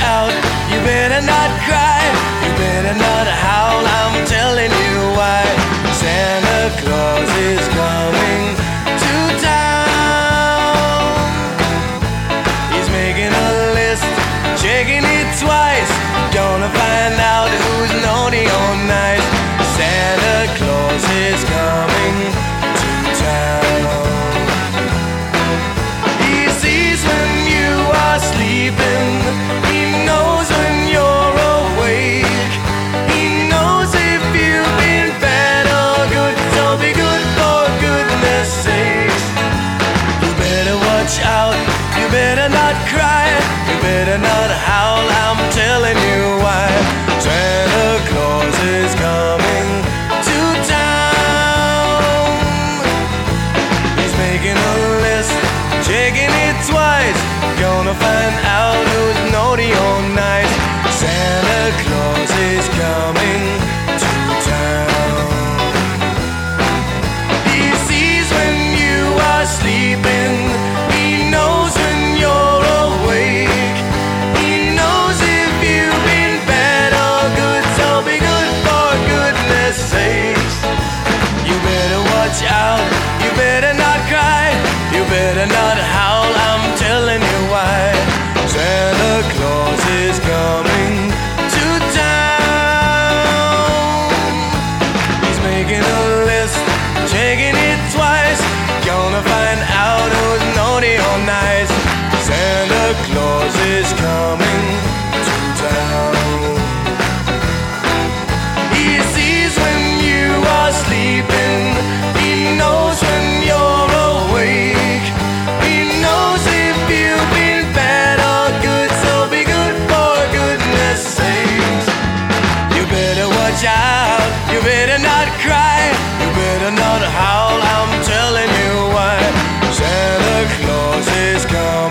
out. You better not cry, you better not howl. I'm telling you why. Santa better not cry, you better not howl, I'm telling you why. Santa Claus is coming to town. He's making a list, checking it twice, gonna find out. not howl, I'm telling you why. Santa Claus is coming to town. He's making a list, checking it twice. Gonna find out who's naughty or nice. Santa Claus is coming. gonna howl, I'm telling you why. Santa Claus is coming.